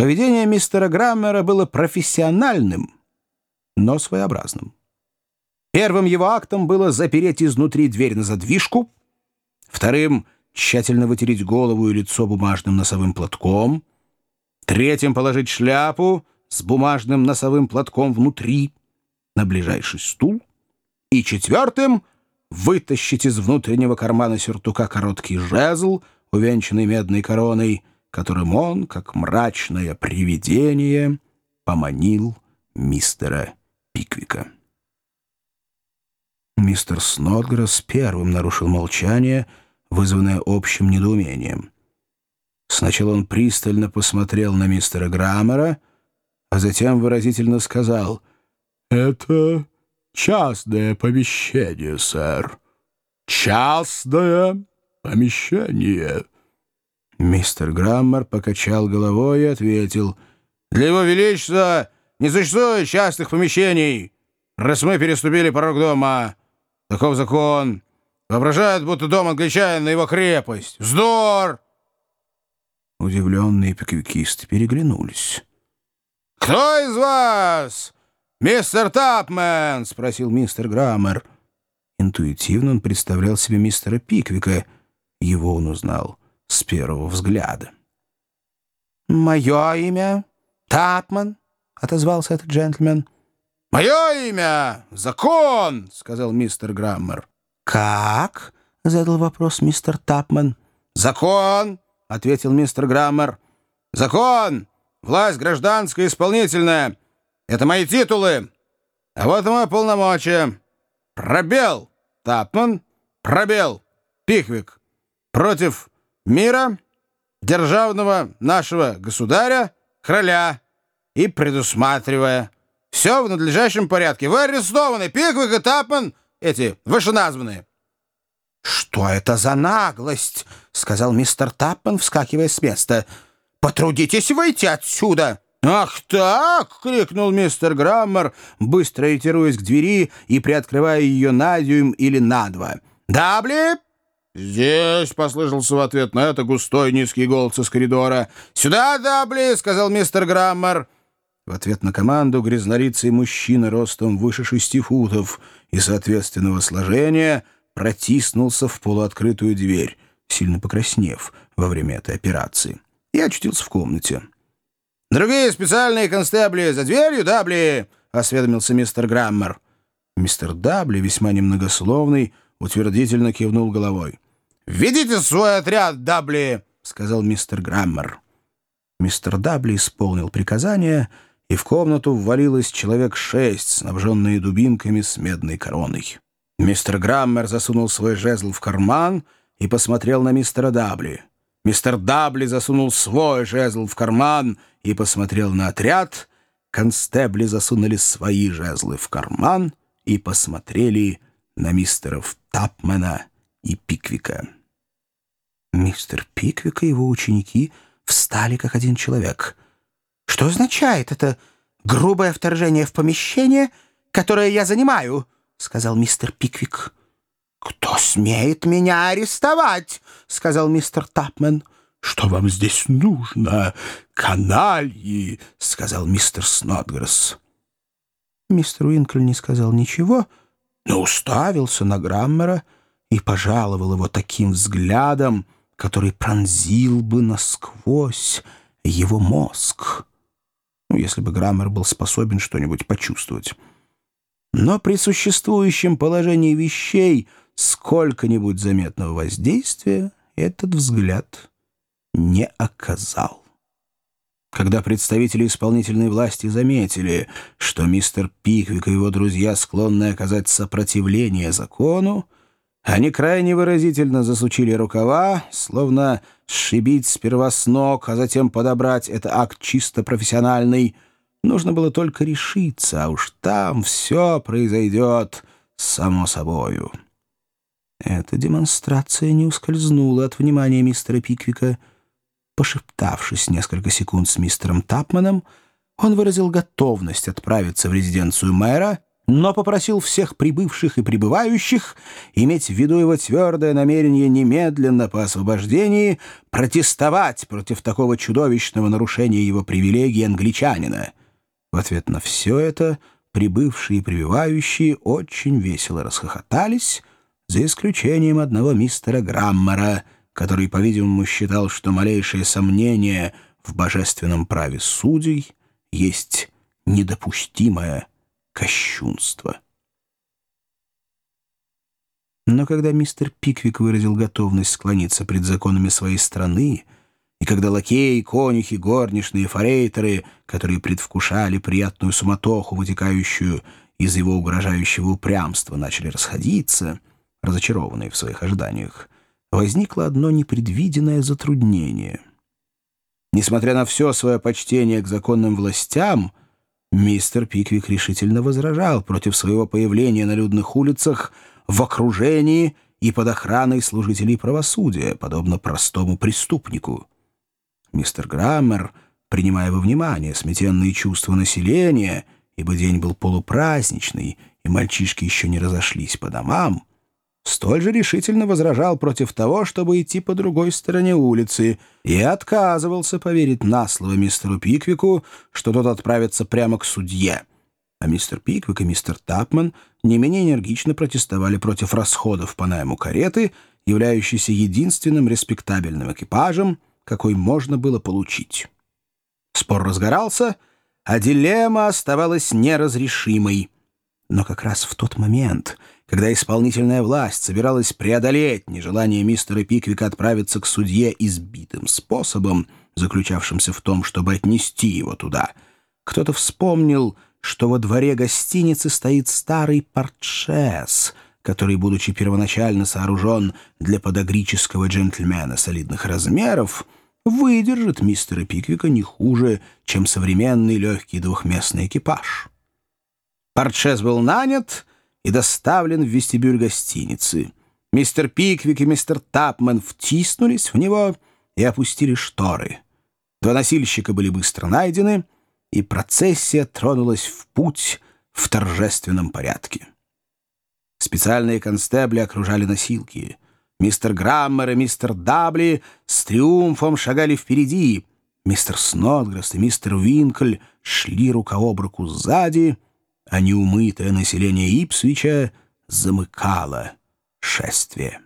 Поведение мистера Граммера было профессиональным, но своеобразным. Первым его актом было запереть изнутри дверь на задвижку, вторым — тщательно вытереть голову и лицо бумажным носовым платком, третьим — положить шляпу с бумажным носовым платком внутри на ближайший стул, и четвертым — вытащить из внутреннего кармана сюртука короткий жезл, увенчанный медной короной, которым он, как мрачное привидение, поманил мистера Пиквика. Мистер Снотгресс первым нарушил молчание, вызванное общим недоумением. Сначала он пристально посмотрел на мистера Граммера, а затем выразительно сказал «Это частное помещение, сэр. Частное помещение». Мистер Граммер покачал головой и ответил «Для его величества не существует частных помещений, раз мы переступили порог дома». Таков закон. Воображают, будто дом англичанина его крепость. Вздор!» Удивленные пиквикисты переглянулись. «Кто из вас? Мистер Тапмен?» — спросил мистер Граммер. Интуитивно он представлял себе мистера Пиквика. Его он узнал с первого взгляда. «Мое имя Тапман», — отозвался этот джентльмен. «Мое имя — Закон», — сказал мистер Граммер. «Как?» — задал вопрос мистер Тапман. «Закон», — ответил мистер Граммер. «Закон, власть гражданская исполнительная. Это мои титулы. А вот мое полномочия. Пробел, Тапман, пробел, Пиквик. Против мира, державного нашего государя, короля и предусматривая все в надлежащем порядке. Вы арестованы, Пиквик и Тапман, эти вышеназванные». «Что это за наглость?» — сказал мистер Тапман, вскакивая с места. «Потрудитесь выйти отсюда!» «Ах так!» — крикнул мистер Граммер, быстро ретируясь к двери и приоткрывая ее на дюйм или на два. «Дабли?» «Здесь!» — послышался в ответ на это густой низкий голос из коридора. «Сюда, Дабли!» — сказал мистер Граммер. В ответ на команду грязнолицый мужчина ростом выше шести футов и соответственного сложения протиснулся в полуоткрытую дверь, сильно покраснев во время этой операции, и очутился в комнате. «Другие специальные констебли за дверью, Дабли!» — осведомился мистер Граммер. Мистер Дабли, весьма немногословный, утвердительно кивнул головой. «Ведите свой отряд, Дабли!» — сказал мистер Граммер. Мистер Дабли исполнил приказание — и в комнату ввалилось человек шесть, снабженные дубинками с медной короной. Мистер Граммер засунул свой жезл в карман и посмотрел на мистера Дабли. Мистер Дабли засунул свой жезл в карман и посмотрел на отряд. Констебли засунули свои жезлы в карман и посмотрели на мистеров Тапмена и Пиквика. Мистер Пиквик и его ученики встали как один человек — что означает это грубое вторжение в помещение, которое я занимаю?» — сказал мистер Пиквик. «Кто смеет меня арестовать?» — сказал мистер Тапмен. «Что вам здесь нужно, канальи?» — сказал мистер Снотгресс. Мистер Уинкль не сказал ничего, но уставился на Граммера и пожаловал его таким взглядом, который пронзил бы насквозь его мозг ну, если бы Граммер был способен что-нибудь почувствовать. Но при существующем положении вещей сколько-нибудь заметного воздействия этот взгляд не оказал. Когда представители исполнительной власти заметили, что мистер Пиквик и его друзья склонны оказать сопротивление закону, они крайне выразительно засучили рукава, словно сшибить сперва с ног, а затем подобрать — это акт чисто профессиональный. Нужно было только решиться, а уж там все произойдет само собою. Эта демонстрация не ускользнула от внимания мистера Пиквика. Пошептавшись несколько секунд с мистером Тапманом, он выразил готовность отправиться в резиденцию мэра — но попросил всех прибывших и прибывающих иметь в виду его твердое намерение немедленно по освобождении протестовать против такого чудовищного нарушения его привилегий англичанина. В ответ на все это прибывшие и прибывающие очень весело расхохотались, за исключением одного мистера Граммера, который, по-видимому, считал, что малейшее сомнение в божественном праве судей есть недопустимое кощунство. Но когда мистер Пиквик выразил готовность склониться пред законами своей страны, и когда лакеи, конюхи, горничные, форейтеры, которые предвкушали приятную суматоху, вытекающую из его угрожающего упрямства, начали расходиться, разочарованные в своих ожиданиях, возникло одно непредвиденное затруднение. Несмотря на все свое почтение к законным властям, Мистер Пиквик решительно возражал против своего появления на людных улицах в окружении и под охраной служителей правосудия, подобно простому преступнику. Мистер Граммер, принимая во внимание сметенные чувства населения, ибо день был полупраздничный, и мальчишки еще не разошлись по домам, столь же решительно возражал против того, чтобы идти по другой стороне улицы, и отказывался поверить на слово мистеру Пиквику, что тот отправится прямо к судье. А мистер Пиквик и мистер Тапман не менее энергично протестовали против расходов по найму кареты, являющейся единственным респектабельным экипажем, какой можно было получить. Спор разгорался, а дилемма оставалась неразрешимой. Но как раз в тот момент — когда исполнительная власть собиралась преодолеть нежелание мистера Пиквика отправиться к судье избитым способом, заключавшимся в том, чтобы отнести его туда, кто-то вспомнил, что во дворе гостиницы стоит старый портшес, который, будучи первоначально сооружен для подогрического джентльмена солидных размеров, выдержит мистера Пиквика не хуже, чем современный легкий двухместный экипаж. Портшес был нанят — и доставлен в вестибюль гостиницы. Мистер Пиквик и мистер Тапмен втиснулись в него и опустили шторы. Два носильщика были быстро найдены, и процессия тронулась в путь в торжественном порядке. Специальные констебли окружали носилки. Мистер Граммер и мистер Дабли с триумфом шагали впереди. Мистер Снодгрест и мистер Уинкль шли рука об руку сзади — а неумытое население Ипсвича замыкало шествие.